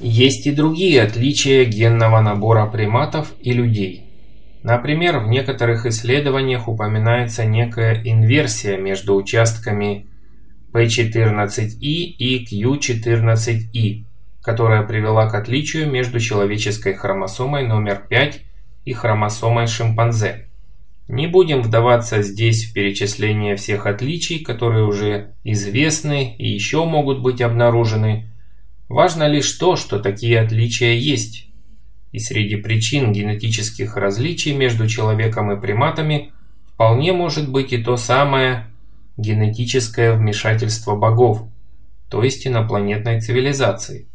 Есть и другие отличия генного набора приматов и людей. Например, в некоторых исследованиях упоминается некая инверсия между участками P14i и Q14i, которая привела к отличию между человеческой хромосомой номер 5 и хромосомой шимпанзе. Не будем вдаваться здесь в перечисление всех отличий, которые уже известны и еще могут быть обнаружены. Важно лишь то, что такие отличия есть. И среди причин генетических различий между человеком и приматами вполне может быть и то самое генетическое вмешательство богов, то есть инопланетной цивилизации,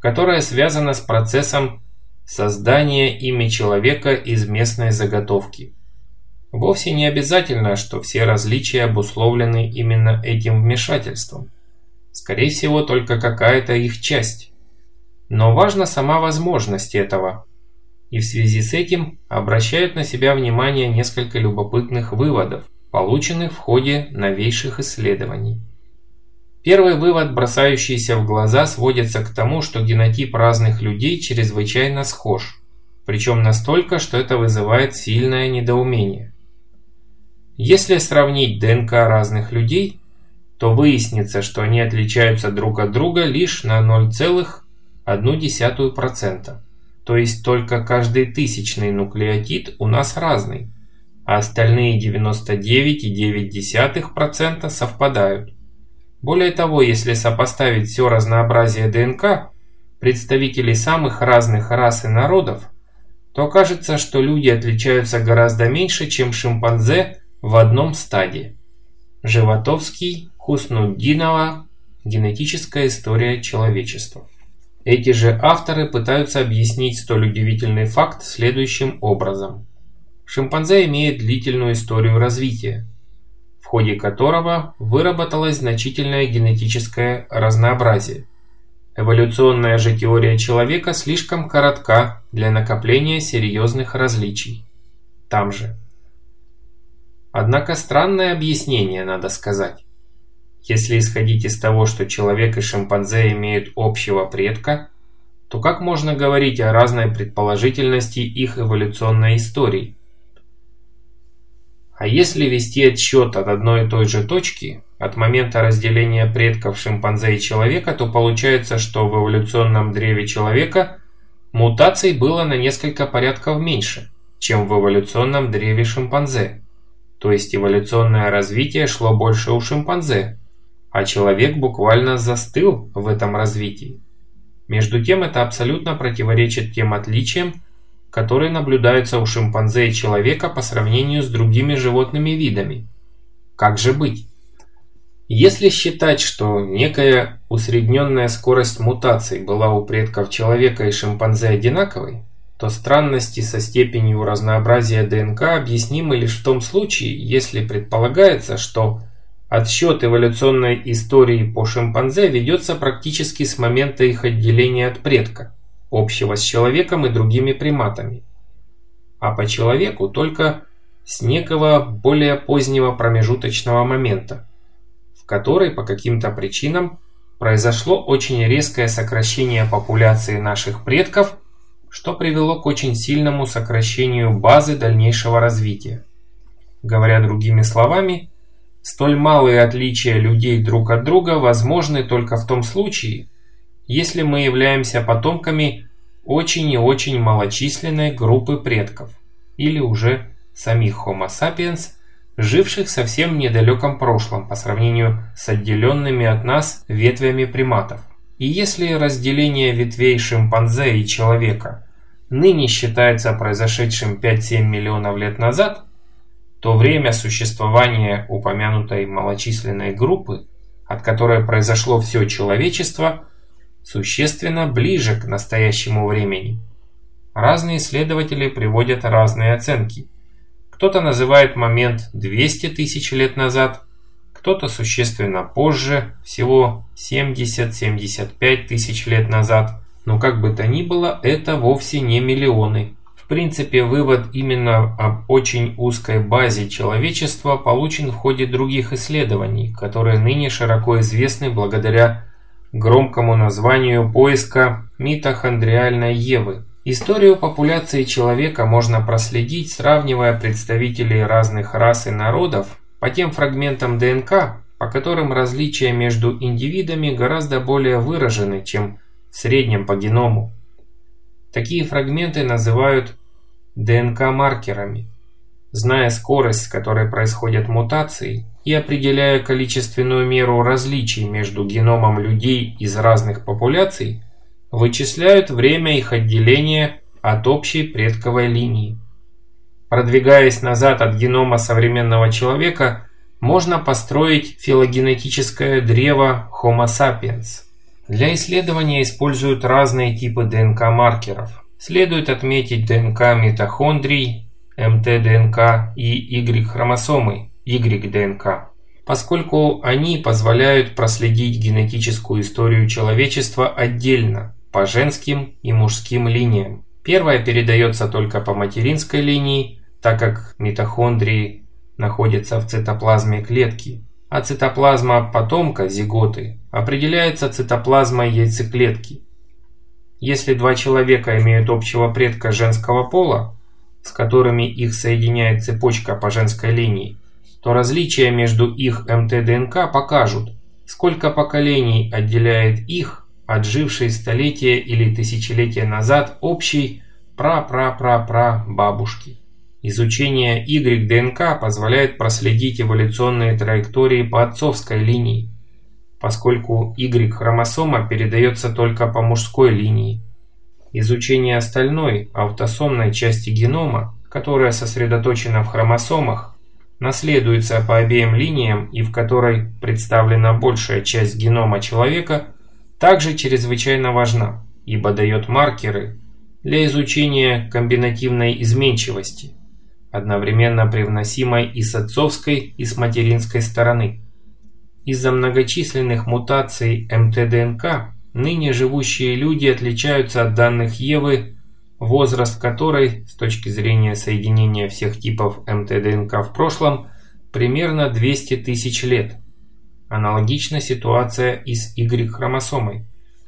которое связано с процессом создания ими человека из местной заготовки. Вовсе не обязательно, что все различия обусловлены именно этим вмешательством. Скорее всего, только какая-то их часть. Но важна сама возможность этого. И в связи с этим обращают на себя внимание несколько любопытных выводов, полученных в ходе новейших исследований. Первый вывод, бросающийся в глаза, сводится к тому, что генотип разных людей чрезвычайно схож, причем настолько, что это вызывает сильное недоумение. Если сравнить ДНК разных людей, то выяснится, что они отличаются друг от друга лишь на 0,1%. То есть только каждый тысячный нуклеотид у нас разный, а остальные 99,9% совпадают. Более того, если сопоставить все разнообразие ДНК представителей самых разных рас и народов, то окажется, что люди отличаются гораздо меньше, чем шимпанзе в одном стаде. Животовский, Хуснуддинова «Генетическая история человечества». Эти же авторы пытаются объяснить столь удивительный факт следующим образом. Шимпанзе имеет длительную историю развития, в ходе которого выработалось значительное генетическое разнообразие. Эволюционная же теория человека слишком коротка для накопления серьезных различий. Там же. Однако странное объяснение, надо сказать. Если исходить из того, что человек и шимпанзе имеют общего предка, то как можно говорить о разной предположительности их эволюционной истории? А если вести отсчет от одной и той же точки, от момента разделения предков шимпанзе и человека, то получается, что в эволюционном древе человека мутаций было на несколько порядков меньше, чем в эволюционном древе шимпанзе. То есть эволюционное развитие шло больше у шимпанзе, а человек буквально застыл в этом развитии. Между тем это абсолютно противоречит тем отличиям, которые наблюдаются у шимпанзе и человека по сравнению с другими животными видами. Как же быть? Если считать, что некая усредненная скорость мутаций была у предков человека и шимпанзе одинаковой, то странности со степенью разнообразия ДНК объяснимы лишь в том случае, если предполагается, что отсчет эволюционной истории по шимпанзе ведется практически с момента их отделения от предка, общего с человеком и другими приматами, а по человеку только с некого более позднего промежуточного момента, в который по каким-то причинам произошло очень резкое сокращение популяции наших предков – что привело к очень сильному сокращению базы дальнейшего развития. Говоря другими словами, столь малые отличия людей друг от друга возможны только в том случае, если мы являемся потомками очень и очень малочисленной группы предков, или уже самих Homo sapiens, живших совсем недалеком прошлом по сравнению с отделенными от нас ветвями приматов. И если разделение ветвей шимпанзе и человека ныне считается произошедшим 5-7 миллионов лет назад, то время существования упомянутой малочисленной группы, от которой произошло все человечество, существенно ближе к настоящему времени. Разные исследователи приводят разные оценки. Кто-то называет момент 200 тысяч лет назад, кто-то существенно позже, всего 70-75 тысяч лет назад, но как бы то ни было, это вовсе не миллионы. В принципе, вывод именно об очень узкой базе человечества получен в ходе других исследований, которые ныне широко известны благодаря громкому названию поиска митохондриальной Евы. Историю популяции человека можно проследить, сравнивая представителей разных рас и народов по тем фрагментам ДНК, по которым различия между индивидами гораздо более выражены, чем в среднем по геному. Такие фрагменты называют ДНК-маркерами. Зная скорость, с которой происходят мутации, и определяя количественную меру различий между геномом людей из разных популяций, вычисляют время их отделения от общей предковой линии. Продвигаясь назад от генома современного человека, можно построить филогенетическое древо Homo sapiens. Для исследования используют разные типы ДНК-маркеров. Следует отметить ДНК митохондрий, МТ-ДНК и Y-хромосомы, Y-ДНК, поскольку они позволяют проследить генетическую историю человечества отдельно, по женским и мужским линиям. Первая передается только по материнской линии, так как митохондрии находятся в цитоплазме клетки, а цитоплазма потомка, зиготы, определяется цитоплазмой яйцеклетки. Если два человека имеют общего предка женского пола, с которыми их соединяет цепочка по женской линии, то различия между их МТ-ДНК покажут, сколько поколений отделяет их от жившей столетия или тысячелетия назад общей пра-пра-пра-пра бабушки. Изучение Y-ДНК позволяет проследить эволюционные траектории по отцовской линии, поскольку Y-хромосома передается только по мужской линии. Изучение остальной автосомной части генома, которая сосредоточена в хромосомах, наследуется по обеим линиям и в которой представлена большая часть генома человека, также чрезвычайно важна, ибо дает маркеры для изучения комбинативной изменчивости, одновременно привносимой и с отцовской, и с материнской стороны. Из-за многочисленных мутаций МТДНК ныне живущие люди отличаются от данных Евы возраст которой, с точки зрения соединения всех типов МТДНК в прошлом, примерно 200 тысяч лет. Аналогична ситуация и с Y-хромосомой.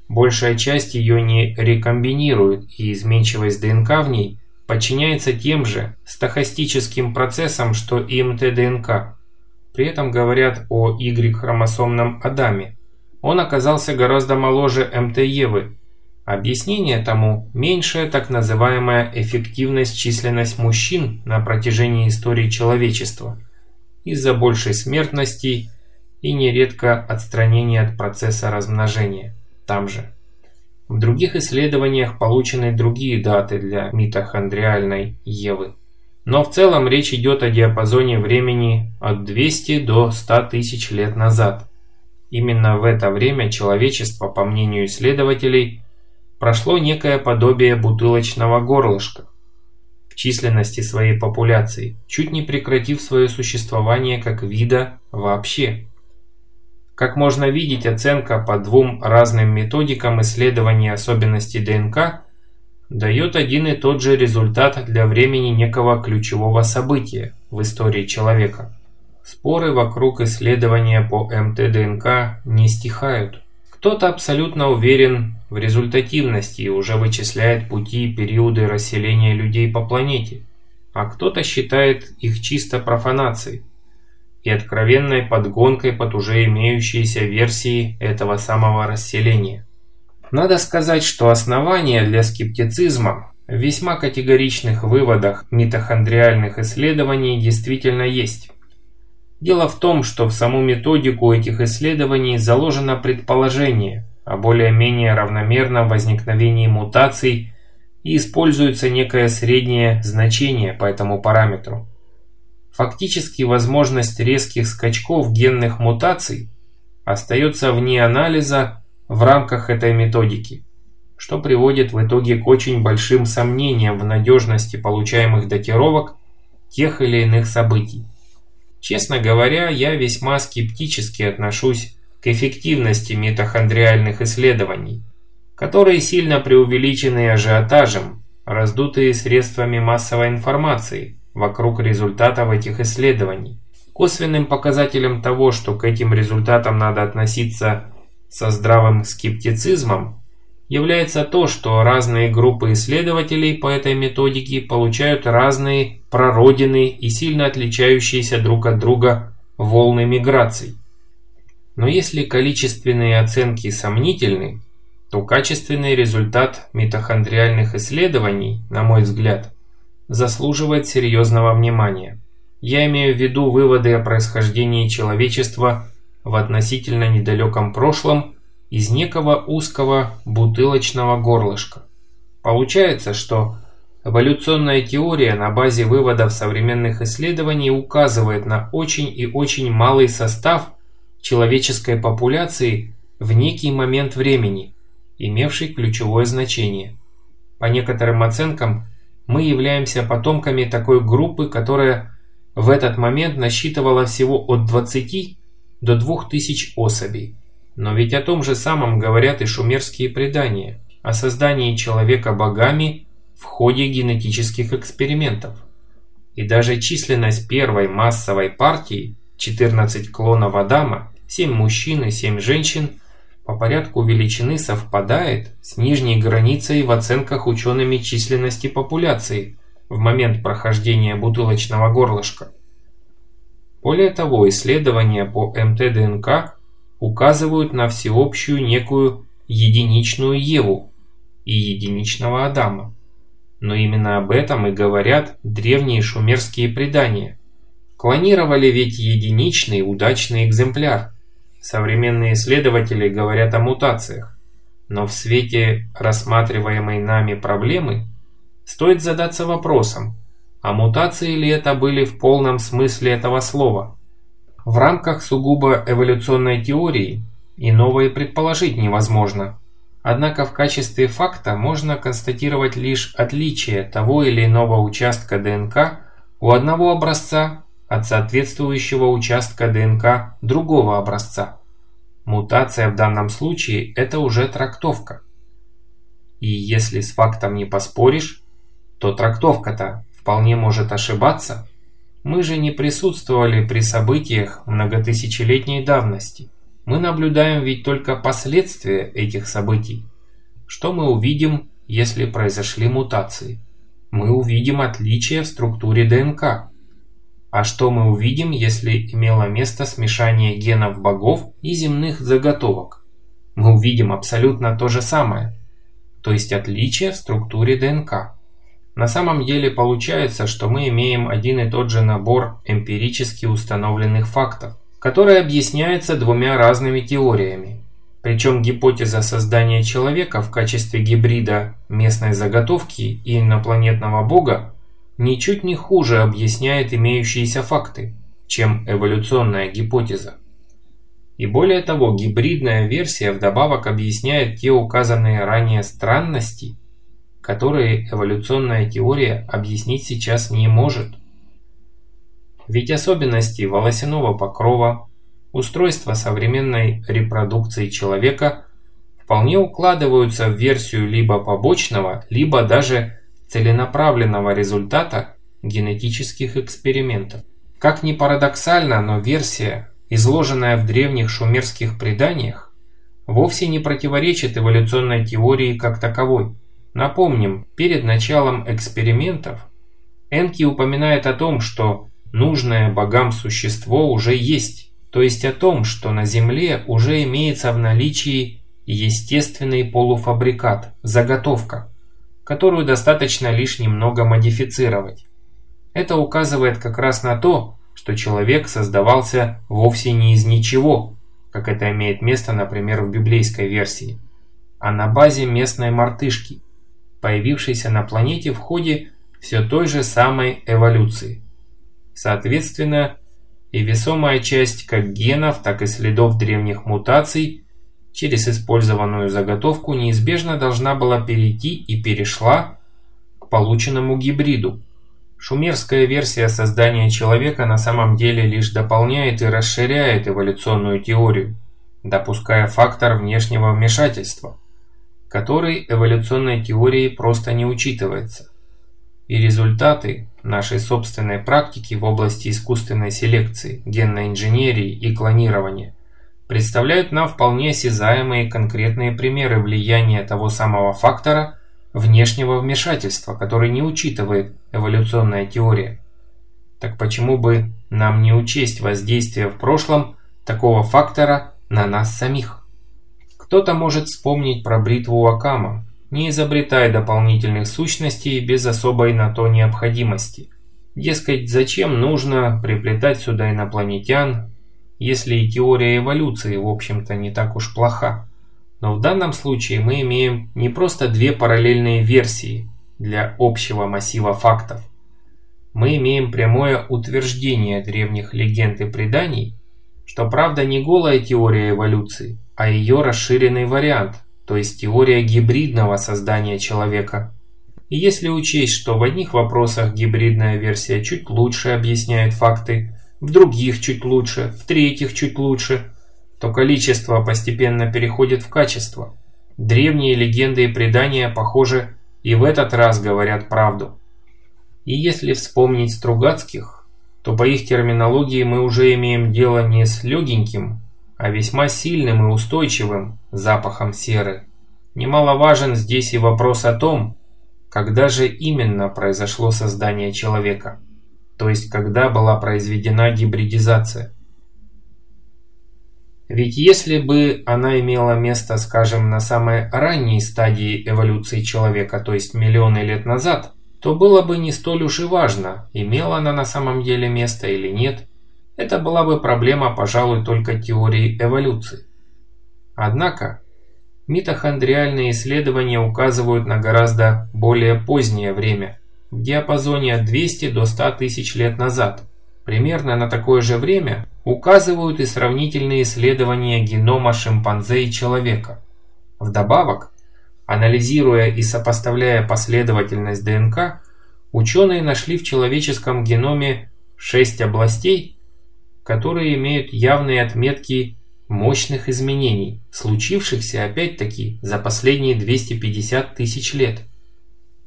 Большая часть ее не рекомбинирует, и изменчивость ДНК в ней подчиняется тем же стохастическим процессам, что и МТДНК. При этом говорят о Y-хромосомном Адаме. Он оказался гораздо моложе МТ-Евы, Объяснение тому – меньшая так называемая эффективность численность мужчин на протяжении истории человечества из-за большей смертности и нередко отстранения от процесса размножения там же. В других исследованиях получены другие даты для митохондриальной Евы. Но в целом речь идет о диапазоне времени от 200 до 100 тысяч лет назад. Именно в это время человечество, по мнению исследователей, прошло некое подобие бутылочного горлышка в численности своей популяции, чуть не прекратив свое существование как вида вообще. Как можно видеть, оценка по двум разным методикам исследования особенностей ДНК дает один и тот же результат для времени некого ключевого события в истории человека. Споры вокруг исследования по МТ-ДНК не стихают. Кто-то абсолютно уверен в результативности и уже вычисляет пути и периоды расселения людей по планете, а кто-то считает их чисто профанацией и откровенной подгонкой под уже имеющиеся версии этого самого расселения. Надо сказать, что основания для скептицизма в весьма категоричных выводах митохондриальных исследований действительно есть. Дело в том, что в саму методику этих исследований заложено предположение о более-менее равномерном возникновении мутаций и используется некое среднее значение по этому параметру. Фактически возможность резких скачков генных мутаций остается вне анализа в рамках этой методики, что приводит в итоге к очень большим сомнениям в надежности получаемых датировок тех или иных событий. Честно говоря, я весьма скептически отношусь к эффективности митохондриальных исследований, которые сильно преувеличены ажиотажем, раздутые средствами массовой информации вокруг результатов этих исследований. Косвенным показателем того, что к этим результатам надо относиться со здравым скептицизмом является то, что разные группы исследователей по этой методике получают разные прородины и сильно отличающиеся друг от друга волны миграций. Но если количественные оценки сомнительны, то качественный результат митохондриальных исследований, на мой взгляд, заслуживает серьезного внимания. Я имею в виду выводы о происхождении человечества в относительно недалеком прошлом из некого узкого бутылочного горлышка. Получается, что эволюционная теория на базе выводов современных исследований указывает на очень и очень малый состав человеческой популяции в некий момент времени, имевший ключевое значение. По некоторым оценкам, мы являемся потомками такой группы, которая в этот момент насчитывала всего от 20 до 2000 особей. Но ведь о том же самом говорят и шумерские предания, о создании человека богами в ходе генетических экспериментов. И даже численность первой массовой партии, 14 клонов Адама, 7 мужчин и 7 женщин, по порядку величины совпадает с нижней границей в оценках учеными численности популяции в момент прохождения бутылочного горлышка. Более того, исследования по МТ-ДНК указывают на всеобщую некую единичную Еву и единичного Адама. Но именно об этом и говорят древние шумерские предания. Клонировали ведь единичный удачный экземпляр. Современные исследователи говорят о мутациях. Но в свете рассматриваемой нами проблемы стоит задаться вопросом, а мутации ли это были в полном смысле этого слова? В рамках сугубо эволюционной теории и предположить невозможно. Однако в качестве факта можно констатировать лишь отличие того или иного участка ДНК у одного образца от соответствующего участка ДНК другого образца. Мутация в данном случае – это уже трактовка. И если с фактом не поспоришь, то трактовка-то вполне может ошибаться. Мы же не присутствовали при событиях многотысячелетней давности. Мы наблюдаем ведь только последствия этих событий. Что мы увидим, если произошли мутации? Мы увидим отличия в структуре ДНК. А что мы увидим, если имело место смешание генов богов и земных заготовок? Мы увидим абсолютно то же самое, то есть отличия в структуре ДНК. На самом деле получается, что мы имеем один и тот же набор эмпирически установленных фактов, который объясняется двумя разными теориями. Причем гипотеза создания человека в качестве гибрида местной заготовки и инопланетного бога ничуть не хуже объясняет имеющиеся факты, чем эволюционная гипотеза. И более того, гибридная версия вдобавок объясняет те указанные ранее странности, которые эволюционная теория объяснить сейчас не может. Ведь особенности волосяного покрова, устройства современной репродукции человека вполне укладываются в версию либо побочного, либо даже целенаправленного результата генетических экспериментов. Как ни парадоксально, но версия, изложенная в древних шумерских преданиях, вовсе не противоречит эволюционной теории как таковой. Напомним, перед началом экспериментов Энки упоминает о том, что нужное богам существо уже есть, то есть о том, что на Земле уже имеется в наличии естественный полуфабрикат, заготовка, которую достаточно лишь немного модифицировать. Это указывает как раз на то, что человек создавался вовсе не из ничего, как это имеет место, например, в библейской версии, а на базе местной мартышки, появившейся на планете в ходе все той же самой эволюции. Соответственно, и весомая часть как генов, так и следов древних мутаций через использованную заготовку неизбежно должна была перейти и перешла к полученному гибриду. Шумерская версия создания человека на самом деле лишь дополняет и расширяет эволюционную теорию, допуская фактор внешнего вмешательства – который эволюционной теорией просто не учитывается. И результаты нашей собственной практики в области искусственной селекции, генной инженерии и клонирования представляют нам вполне осязаемые конкретные примеры влияния того самого фактора внешнего вмешательства, который не учитывает эволюционная теория. Так почему бы нам не учесть воздействие в прошлом такого фактора на нас самих? Кто-то может вспомнить про бритву Акама, не изобретая дополнительных сущностей без особой на то необходимости. Дескать, зачем нужно приплетать сюда инопланетян, если и теория эволюции, в общем-то, не так уж плоха. Но в данном случае мы имеем не просто две параллельные версии для общего массива фактов. Мы имеем прямое утверждение древних легенд и преданий, что правда не голая теория эволюции, а ее расширенный вариант, то есть теория гибридного создания человека. И если учесть, что в одних вопросах гибридная версия чуть лучше объясняет факты, в других чуть лучше, в третьих чуть лучше, то количество постепенно переходит в качество. Древние легенды и предания, похоже, и в этот раз говорят правду. И если вспомнить Стругацких, то по их терминологии мы уже имеем дело не с легеньким, а весьма сильным и устойчивым запахом серы. Немаловажен здесь и вопрос о том, когда же именно произошло создание человека, то есть когда была произведена гибридизация. Ведь если бы она имела место, скажем, на самой ранней стадии эволюции человека, то есть миллионы лет назад, то было бы не столь уж и важно, имела она на самом деле место или нет. Это была бы проблема, пожалуй, только теории эволюции. Однако, митохондриальные исследования указывают на гораздо более позднее время, в диапазоне от 200 до 100 тысяч лет назад. Примерно на такое же время указывают и сравнительные исследования генома шимпанзе и человека. Вдобавок, анализируя и сопоставляя последовательность ДНК, ученые нашли в человеческом геноме 6 областей, которые имеют явные отметки мощных изменений, случившихся опять-таки за последние 250 тысяч лет.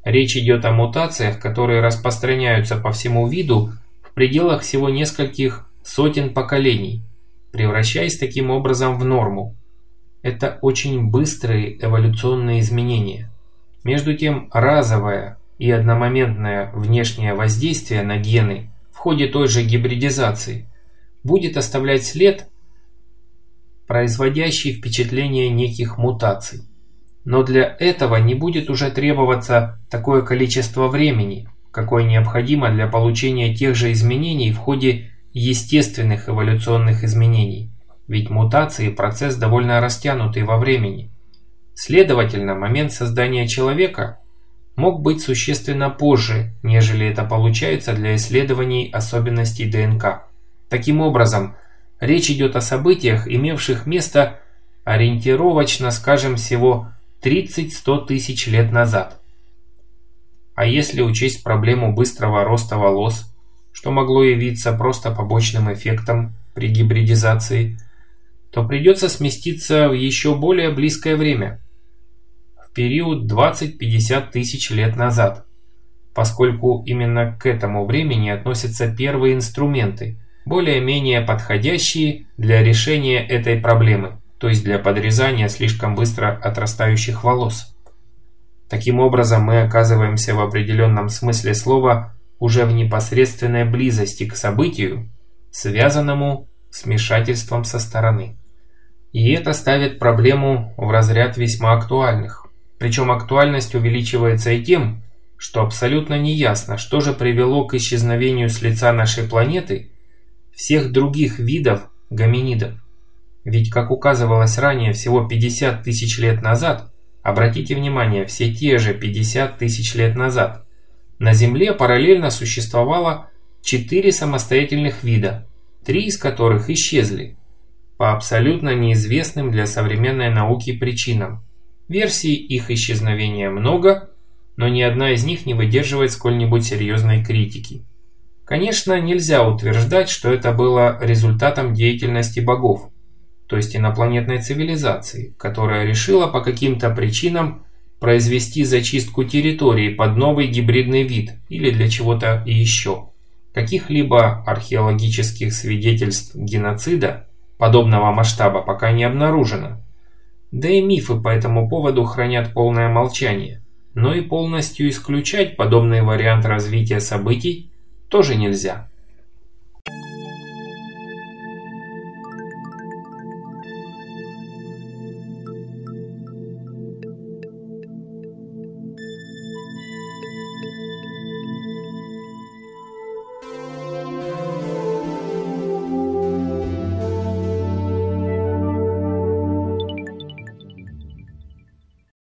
Речь идет о мутациях, которые распространяются по всему виду в пределах всего нескольких сотен поколений, превращаясь таким образом в норму. Это очень быстрые эволюционные изменения. Между тем, разовое и одномоментное внешнее воздействие на гены в ходе той же гибридизации будет оставлять след, производящий впечатление неких мутаций. Но для этого не будет уже требоваться такое количество времени, какое необходимо для получения тех же изменений в ходе естественных эволюционных изменений. Ведь мутации – процесс довольно растянутый во времени. Следовательно, момент создания человека мог быть существенно позже, нежели это получается для исследований особенностей ДНК. Таким образом, речь идет о событиях, имевших место ориентировочно, скажем, всего 30-100 тысяч лет назад. А если учесть проблему быстрого роста волос, что могло явиться просто побочным эффектом при гибридизации, то придется сместиться в еще более близкое время, в период 20-50 тысяч лет назад, поскольку именно к этому времени относятся первые инструменты – более-менее подходящие для решения этой проблемы, то есть для подрезания слишком быстро отрастающих волос. Таким образом, мы оказываемся в определенном смысле слова уже в непосредственной близости к событию, связанному с вмешательством со стороны. И это ставит проблему в разряд весьма актуальных. Причем актуальность увеличивается и тем, что абсолютно неясно, что же привело к исчезновению с лица нашей планеты всех других видов гоминидов. Ведь, как указывалось ранее, всего 50 тысяч лет назад, обратите внимание, все те же 50 тысяч лет назад, на Земле параллельно существовало 4 самостоятельных вида, три из которых исчезли по абсолютно неизвестным для современной науки причинам. Версий их исчезновения много, но ни одна из них не выдерживает сколь-нибудь серьезной критики. Конечно, нельзя утверждать, что это было результатом деятельности богов, то есть инопланетной цивилизации, которая решила по каким-то причинам произвести зачистку территории под новый гибридный вид или для чего-то еще. Каких-либо археологических свидетельств геноцида подобного масштаба пока не обнаружено. Да и мифы по этому поводу хранят полное молчание. Но и полностью исключать подобный вариант развития событий тоже нельзя.